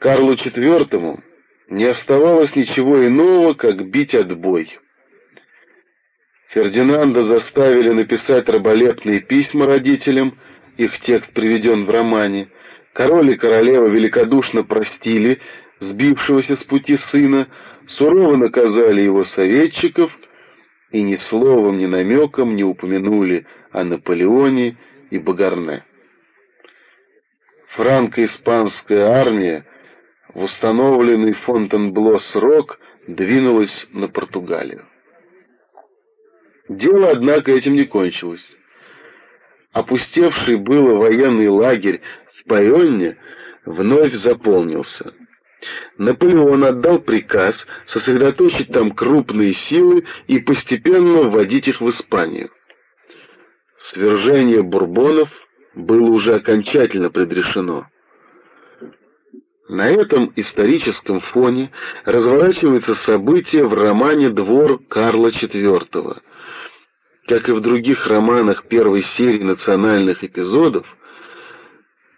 Карлу IV не оставалось ничего иного, как бить отбой. Фердинанда заставили написать раболепные письма родителям, их текст приведен в романе. Король и королева великодушно простили сбившегося с пути сына, сурово наказали его советчиков и ни словом, ни намеком не упомянули о Наполеоне и Багарне. Франко-испанская армия в установленный Фонтенбло срок двинулась на Португалию. Дело, однако, этим не кончилось. Опустевший было военный лагерь в Байонне вновь заполнился. Наполеон отдал приказ сосредоточить там крупные силы и постепенно вводить их в Испанию. Свержение бурбонов было уже окончательно предрешено. На этом историческом фоне разворачивается событие в романе «Двор Карла IV». Как и в других романах первой серии национальных эпизодов,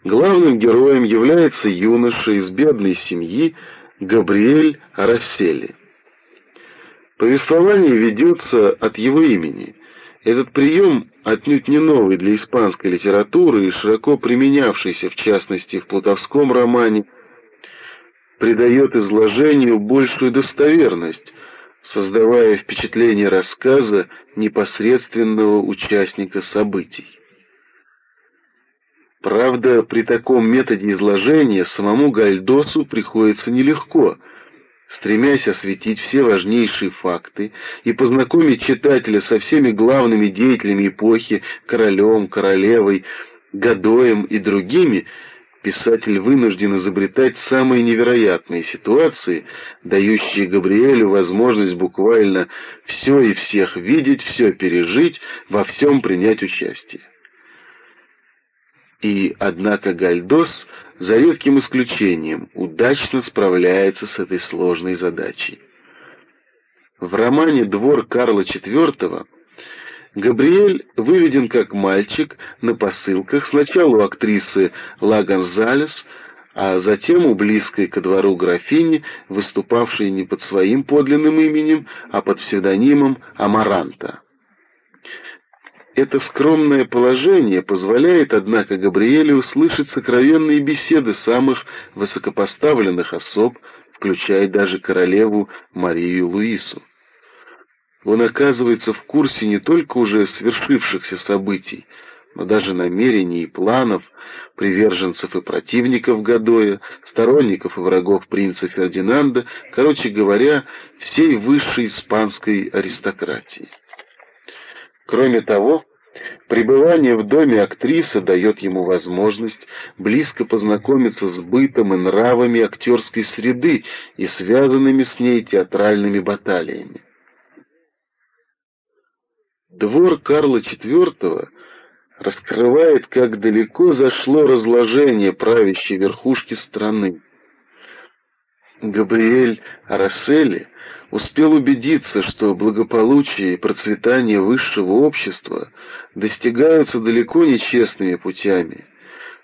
главным героем является юноша из бедной семьи Габриэль Рассели. Повествование ведется от его имени. Этот прием отнюдь не новый для испанской литературы и широко применявшийся, в частности, в плутовском романе придает изложению большую достоверность, создавая впечатление рассказа непосредственного участника событий. Правда, при таком методе изложения самому Гальдосу приходится нелегко, стремясь осветить все важнейшие факты и познакомить читателя со всеми главными деятелями эпохи, королем, королевой, Гадоем и другими – писатель вынужден изобретать самые невероятные ситуации, дающие Габриэлю возможность буквально все и всех видеть, все пережить, во всем принять участие. И, однако, Гальдос, за редким исключением, удачно справляется с этой сложной задачей. В романе «Двор Карла IV» Габриэль выведен как мальчик на посылках сначала у актрисы Ла Гонзалес, а затем у близкой ко двору графини, выступавшей не под своим подлинным именем, а под псевдонимом Амаранта. Это скромное положение позволяет, однако, Габриэлю услышать сокровенные беседы самых высокопоставленных особ, включая даже королеву Марию Луису он оказывается в курсе не только уже свершившихся событий, но даже намерений и планов приверженцев и противников Гадоя, сторонников и врагов принца Фердинанда, короче говоря, всей высшей испанской аристократии. Кроме того, пребывание в доме актрисы дает ему возможность близко познакомиться с бытом и нравами актерской среды и связанными с ней театральными баталиями. Двор Карла IV раскрывает, как далеко зашло разложение правящей верхушки страны. Габриэль Арасели успел убедиться, что благополучие и процветание высшего общества достигаются далеко не честными путями,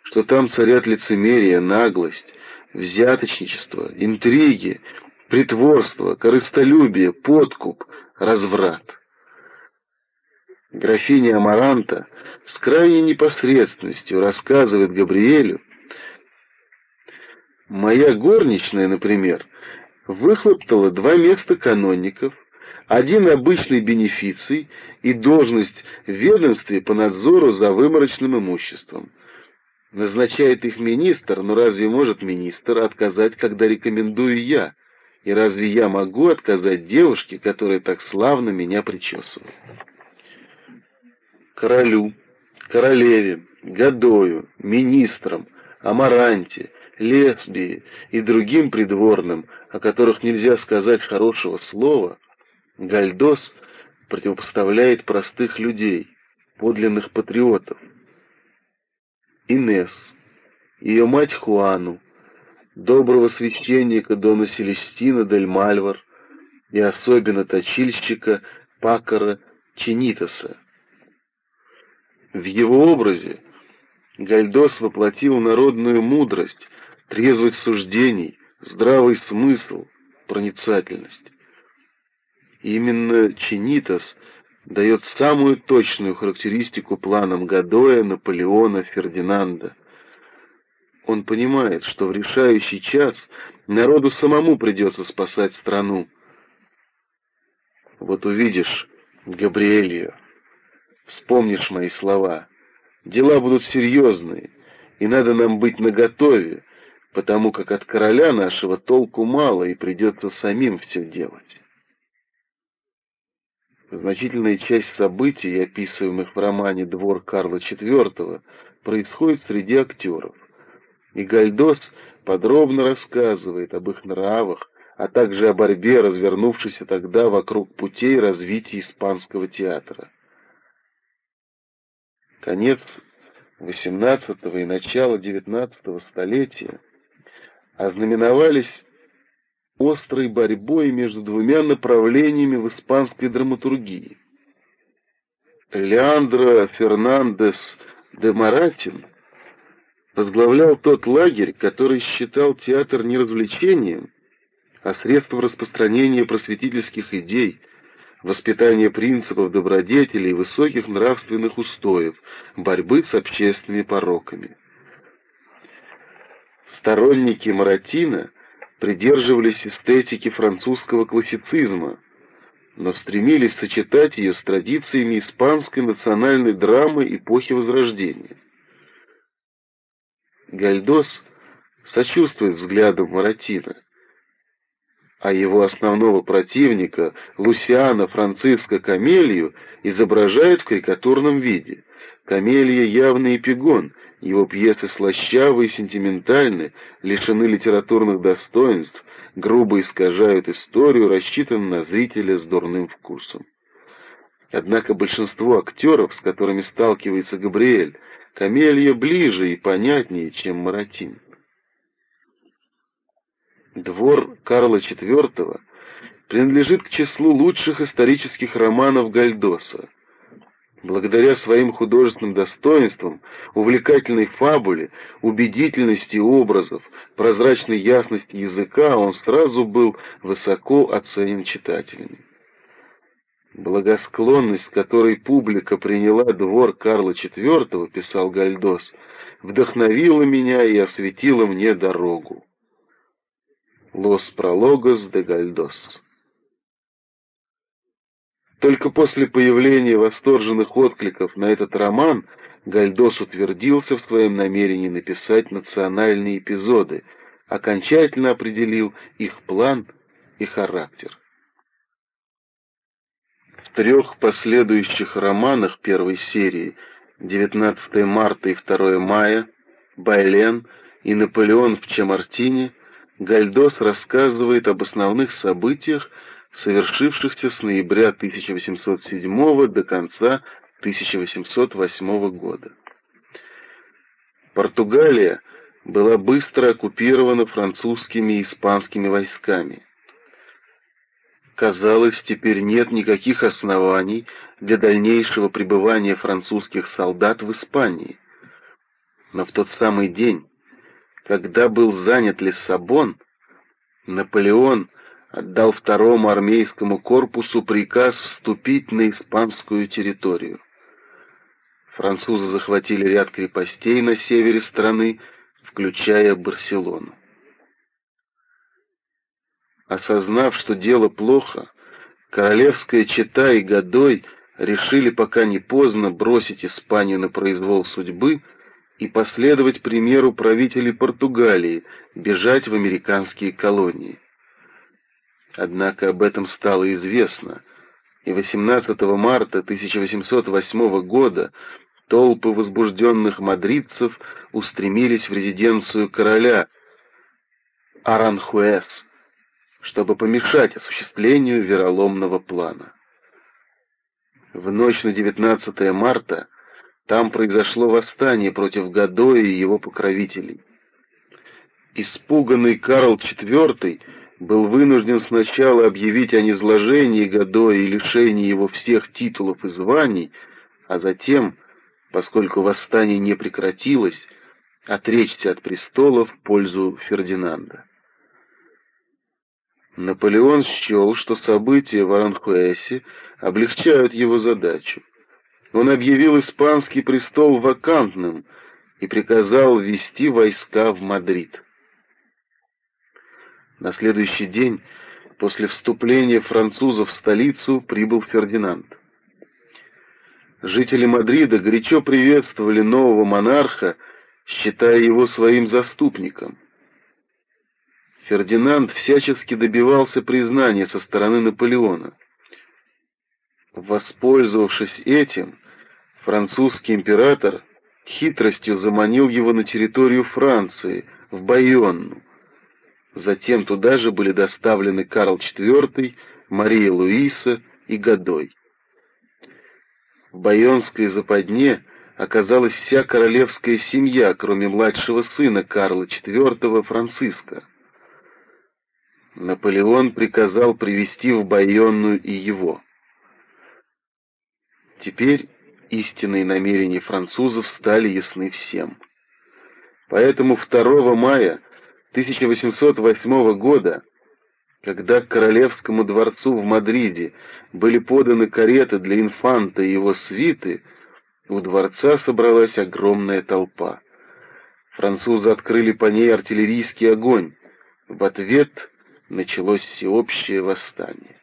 что там царят лицемерие, наглость, взяточничество, интриги, притворство, корыстолюбие, подкуп, разврат. Графиня Амаранта с крайней непосредственностью рассказывает Габриэлю, «Моя горничная, например, выхлоптала два места канонников, один обычный бенефиций и должность в ведомстве по надзору за выморочным имуществом. Назначает их министр, но разве может министр отказать, когда рекомендую я? И разве я могу отказать девушке, которая так славно меня причесывает?» Королю, королеве, Гадою, министрам, Амаранте, Лесбии и другим придворным, о которых нельзя сказать хорошего слова, Гальдос противопоставляет простых людей, подлинных патриотов. Инес, ее мать Хуану, доброго священника Дона Селестина дель Мальвар и особенно точильщика Пакара Чинитоса. В его образе Гальдос воплотил народную мудрость, трезвость суждений, здравый смысл, проницательность. Именно Чинитас дает самую точную характеристику планам Гадоя, Наполеона, Фердинанда. Он понимает, что в решающий час народу самому придется спасать страну. Вот увидишь, Габриэлью, вспомнишь мои слова. Дела будут серьезные, и надо нам быть наготове, потому как от короля нашего толку мало, и придется самим все делать. Значительная часть событий, описываемых в романе «Двор Карла IV», происходит среди актеров. И Гальдос подробно рассказывает об их нравах, а также о борьбе, развернувшейся тогда вокруг путей развития испанского театра. Конец XVIII и начало XIX столетия ознаменовались острой борьбой между двумя направлениями в испанской драматургии. Леандро Фернандес де Маратин возглавлял тот лагерь, который считал театр не развлечением, а средством распространения просветительских идей, воспитания принципов добродетели и высоких нравственных устоев, борьбы с общественными пороками. Сторонники Маратина придерживались эстетики французского классицизма, но стремились сочетать ее с традициями испанской национальной драмы эпохи Возрождения. Гальдос сочувствует взглядам Маратина, а его основного противника, Лусиана Франциско Камелью, изображает в карикатурном виде. Камелия явный эпигон, его пьесы слащавы и сентиментальны, лишены литературных достоинств, грубо искажают историю, рассчитаны на зрителя с дурным вкусом. Однако большинство актеров, с которыми сталкивается Габриэль, Камелья ближе и понятнее, чем Маратин. Двор Карла IV принадлежит к числу лучших исторических романов Гальдоса. Благодаря своим художественным достоинствам, увлекательной фабуле, убедительности образов, прозрачной ясности языка он сразу был высоко оценен читателями. Благосклонность, которой публика приняла двор Карла IV, писал Гальдос, вдохновила меня и осветила мне дорогу. Лос Прологос де Гальдос только после появления восторженных откликов на этот роман Гальдос утвердился в своем намерении написать национальные эпизоды, окончательно определил их план и характер. В трех последующих романах первой серии «19 марта и 2 мая», «Байлен» и «Наполеон в Чемартине» Гальдос рассказывает об основных событиях, совершившихся с ноября 1807 до конца 1808 года. Португалия была быстро оккупирована французскими и испанскими войсками. Казалось, теперь нет никаких оснований для дальнейшего пребывания французских солдат в Испании. Но в тот самый день, когда был занят Лиссабон, Наполеон отдал второму армейскому корпусу приказ вступить на испанскую территорию. Французы захватили ряд крепостей на севере страны, включая Барселону. Осознав, что дело плохо, королевская чета и Годой решили, пока не поздно, бросить Испанию на произвол судьбы и последовать примеру правителей Португалии, бежать в американские колонии. Однако об этом стало известно, и 18 марта 1808 года толпы возбужденных мадридцев устремились в резиденцию короля Аранхуэс, чтобы помешать осуществлению вероломного плана. В ночь на 19 марта там произошло восстание против Гадоя и его покровителей. Испуганный Карл IV был вынужден сначала объявить о низложении Гадоя и лишении его всех титулов и званий, а затем, поскольку восстание не прекратилось, отречься от престола в пользу Фердинанда. Наполеон счел, что события в Аранхуэсе облегчают его задачу. Он объявил испанский престол вакантным и приказал ввести войска в Мадрид. На следующий день, после вступления французов в столицу, прибыл Фердинанд. Жители Мадрида горячо приветствовали нового монарха, считая его своим заступником. Фердинанд всячески добивался признания со стороны Наполеона. Воспользовавшись этим, французский император хитростью заманил его на территорию Франции, в Байонну. Затем туда же были доставлены Карл IV, Мария Луиса и Годой. В Байонской западне оказалась вся королевская семья, кроме младшего сына Карла IV Франциска. Наполеон приказал привести в Байонну и его. Теперь истинные намерения французов стали ясны всем. Поэтому 2 мая 1808 года, когда к Королевскому дворцу в Мадриде были поданы кареты для инфанта и его свиты, у дворца собралась огромная толпа. Французы открыли по ней артиллерийский огонь. В ответ началось всеобщее восстание.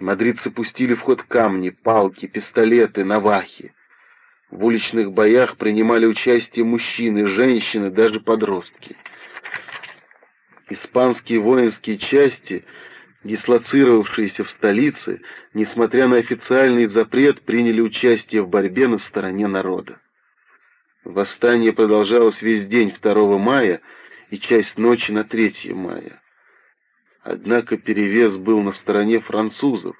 Мадридцы пустили в ход камни, палки, пистолеты, навахи. В уличных боях принимали участие мужчины, женщины, даже подростки. Испанские воинские части, дислоцировавшиеся в столице, несмотря на официальный запрет, приняли участие в борьбе на стороне народа. Восстание продолжалось весь день 2 мая и часть ночи на 3 мая. Однако перевес был на стороне французов,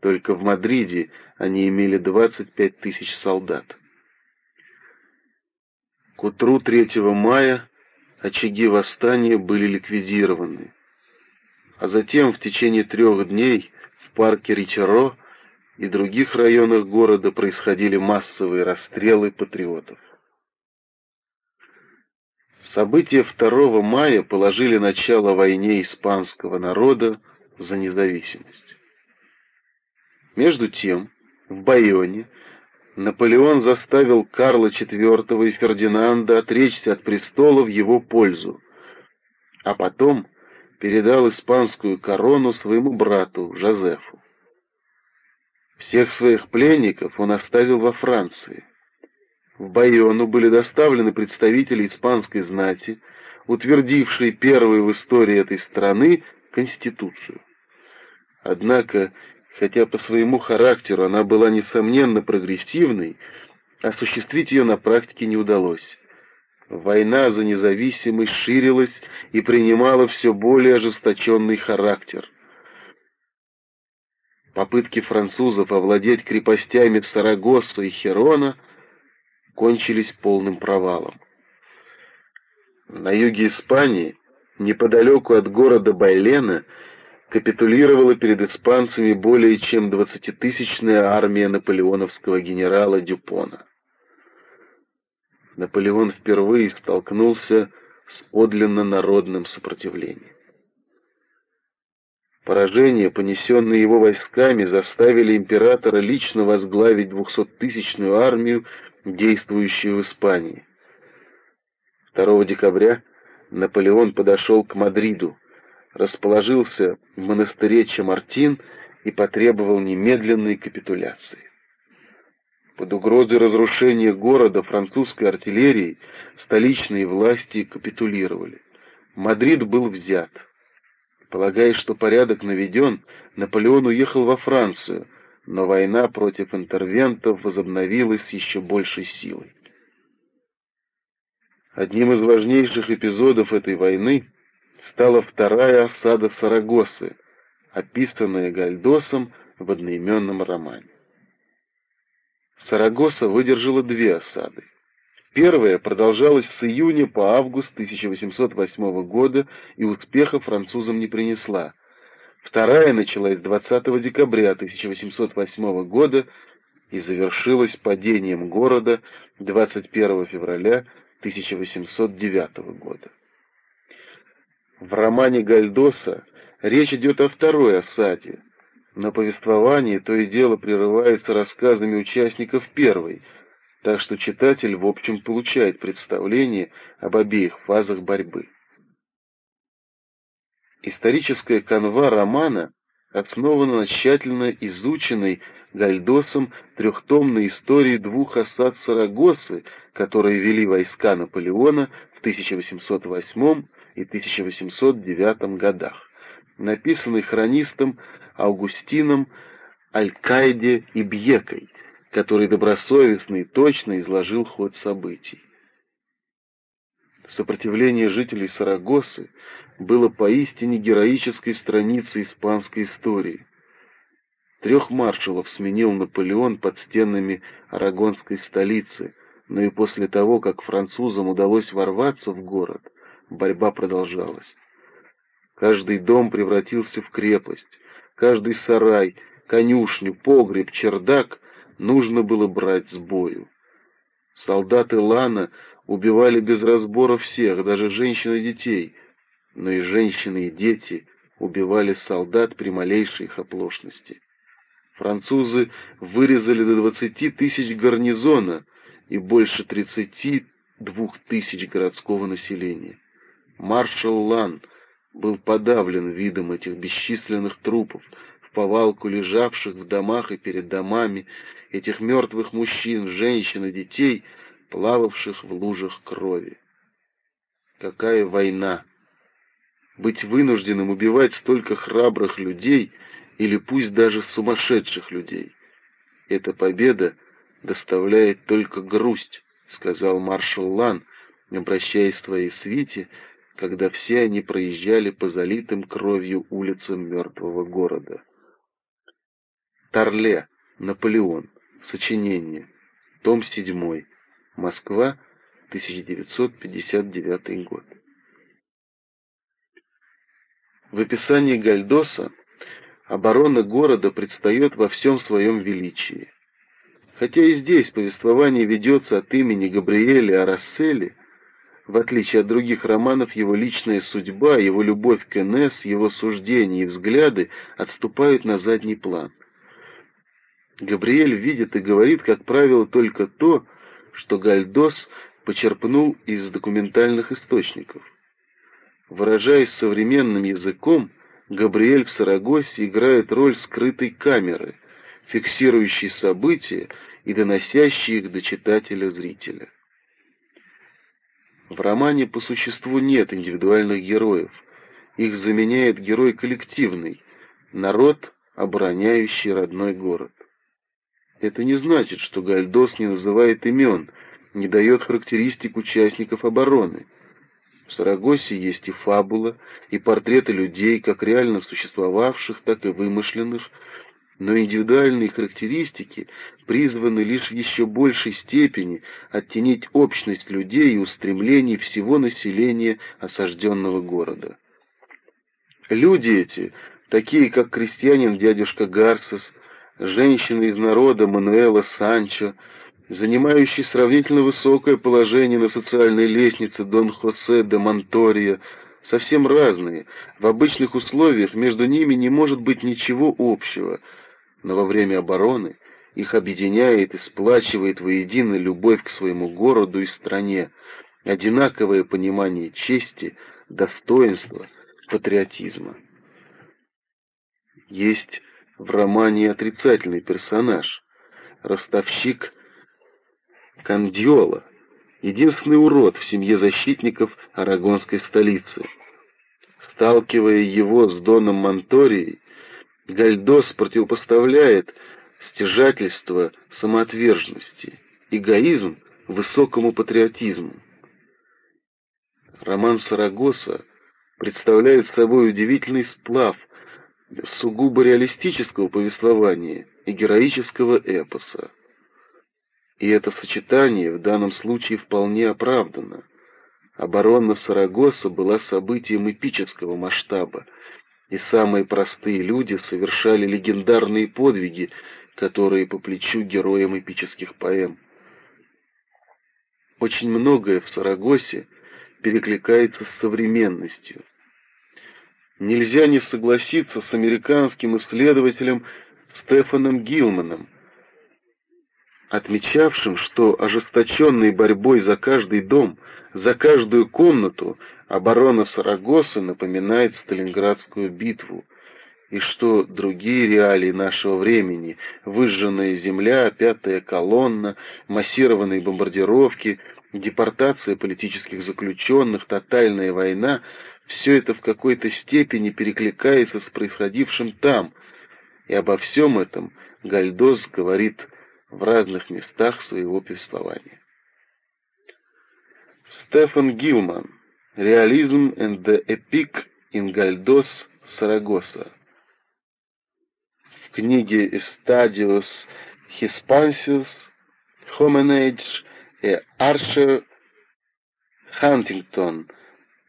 только в Мадриде они имели 25 тысяч солдат. К утру 3 мая очаги восстания были ликвидированы, а затем в течение трех дней в парке Ричаро и других районах города происходили массовые расстрелы патриотов. События 2 мая положили начало войне испанского народа за независимость. Между тем, в Байоне Наполеон заставил Карла IV и Фердинанда отречься от престола в его пользу, а потом передал испанскую корону своему брату Жозефу. Всех своих пленников он оставил во Франции. В Байону были доставлены представители испанской знати, утвердившие первую в истории этой страны Конституцию. Однако, хотя по своему характеру она была несомненно прогрессивной, осуществить ее на практике не удалось. Война за независимость ширилась и принимала все более ожесточенный характер. Попытки французов овладеть крепостями Сарагосса и Херона кончились полным провалом. На юге Испании, неподалеку от города Байлена, капитулировала перед испанцами более чем двадцатитысячная армия наполеоновского генерала Дюпона. Наполеон впервые столкнулся с подлинно народным сопротивлением. Поражения, понесенные его войсками, заставили императора лично возглавить двухсоттысячную армию действующую в Испании. 2 декабря Наполеон подошел к Мадриду, расположился в монастыре Чамартин и потребовал немедленной капитуляции. Под угрозой разрушения города французской артиллерией столичные власти капитулировали. Мадрид был взят. Полагая, что порядок наведен, Наполеон уехал во Францию, но война против интервентов возобновилась с еще большей силой. Одним из важнейших эпизодов этой войны стала вторая осада Сарагосы, описанная Гальдосом в одноименном романе. Сарагоса выдержала две осады. Первая продолжалась с июня по август 1808 года и успеха французам не принесла – Вторая началась 20 декабря 1808 года и завершилась падением города 21 февраля 1809 года. В романе Гальдоса речь идет о второй осаде, но повествование то и дело прерывается рассказами участников первой, так что читатель в общем получает представление об обеих фазах борьбы. Историческая канва романа основана на тщательно изученной Гальдосом трехтомной истории двух осад Сарагосы, которые вели войска Наполеона в 1808 и 1809 годах, написанной хронистом Аугустином Алькайде и Бьекой, который добросовестно и точно изложил ход событий. Сопротивление жителей Сарагосы было поистине героической страницей испанской истории. Трех маршалов сменил Наполеон под стенами арагонской столицы, но и после того, как французам удалось ворваться в город, борьба продолжалась. Каждый дом превратился в крепость, каждый сарай, конюшню, погреб, чердак нужно было брать с бою. Солдаты Лана убивали без разбора всех, даже женщин и детей, но и женщины и дети убивали солдат при малейшей их оплошности. Французы вырезали до двадцати тысяч гарнизона и больше тридцати двух тысяч городского населения. Маршал Лан был подавлен видом этих бесчисленных трупов, в повалку лежавших в домах и перед домами, этих мертвых мужчин, женщин и детей, плававших в лужах крови. Какая война! Быть вынужденным убивать столько храбрых людей или пусть даже сумасшедших людей. Эта победа доставляет только грусть, сказал маршал Лан, обращаясь к своей свите, когда все они проезжали по залитым кровью улицам мертвого города. Тарле, Наполеон, сочинение, том 7, Москва, 1959 год. В описании Гальдоса оборона города предстает во всем своем величии. Хотя и здесь повествование ведется от имени Габриэля Арасселли, в отличие от других романов, его личная судьба, его любовь к Энесс, его суждения и взгляды отступают на задний план. Габриэль видит и говорит, как правило, только то, что Гальдос почерпнул из документальных источников. Выражаясь современным языком, Габриэль в Сарагосе играет роль скрытой камеры, фиксирующей события и доносящей их до читателя-зрителя. В романе по существу нет индивидуальных героев. Их заменяет герой коллективный, народ, обороняющий родной город. Это не значит, что Гальдос не называет имен, не дает характеристик участников обороны. В Сарагосе есть и фабула, и портреты людей, как реально существовавших, так и вымышленных, но индивидуальные характеристики призваны лишь в еще большей степени оттенить общность людей и устремлений всего населения осажденного города. Люди эти, такие как крестьянин дядюшка Гарсес, женщина из народа Мануэла Санчо, занимающий сравнительно высокое положение на социальной лестнице Дон Хосе де Монтория, совсем разные. В обычных условиях между ними не может быть ничего общего — но во время обороны их объединяет и сплачивает воедино любовь к своему городу и стране, одинаковое понимание чести, достоинства, патриотизма. Есть в романе отрицательный персонаж, ростовщик Кандиола, единственный урод в семье защитников арагонской столицы. Сталкивая его с Доном Монторией, Гальдос противопоставляет стяжательство самоотверженности, эгоизм высокому патриотизму. Роман Сарагоса представляет собой удивительный сплав сугубо реалистического повествования и героического эпоса. И это сочетание в данном случае вполне оправдано. Оборона Сарагоса была событием эпического масштаба, и самые простые люди совершали легендарные подвиги, которые по плечу героям эпических поэм. очень многое в Сарагосе перекликается с современностью. Нельзя не согласиться с американским исследователем Стефаном Гилманом, отмечавшим, что ожесточенной борьбой за каждый дом, за каждую комнату оборона Сарагосы напоминает Сталинградскую битву, и что другие реалии нашего времени, выжженная земля, пятая колонна, массированные бомбардировки, депортация политических заключенных, тотальная война, все это в какой-то степени перекликается с происходившим там, и обо всем этом Гальдос говорит в разных местах своего повествования. Стефан Гилман. «Реализм and the Epic in Гальдос, Сарагоса» в книге «Estadios Hispansius», «Homenage» «Archer Хантингтон»,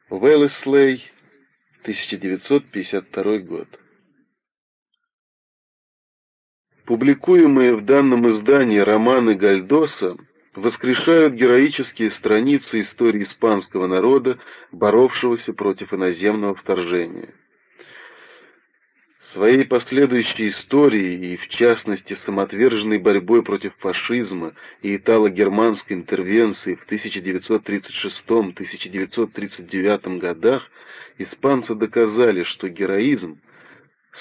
Веллеслей, 1952 год. Публикуемые в данном издании романы Гальдоса воскрешают героические страницы истории испанского народа, боровшегося против иноземного вторжения. Своей последующей историей и, в частности, самоотверженной борьбой против фашизма и итало-германской интервенции в 1936-1939 годах испанцы доказали, что героизм,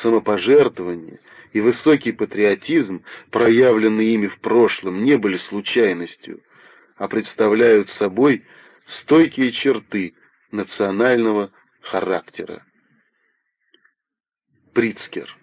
самопожертвование и высокий патриотизм, проявленные ими в прошлом, не были случайностью, а представляют собой стойкие черты национального характера. Прицкер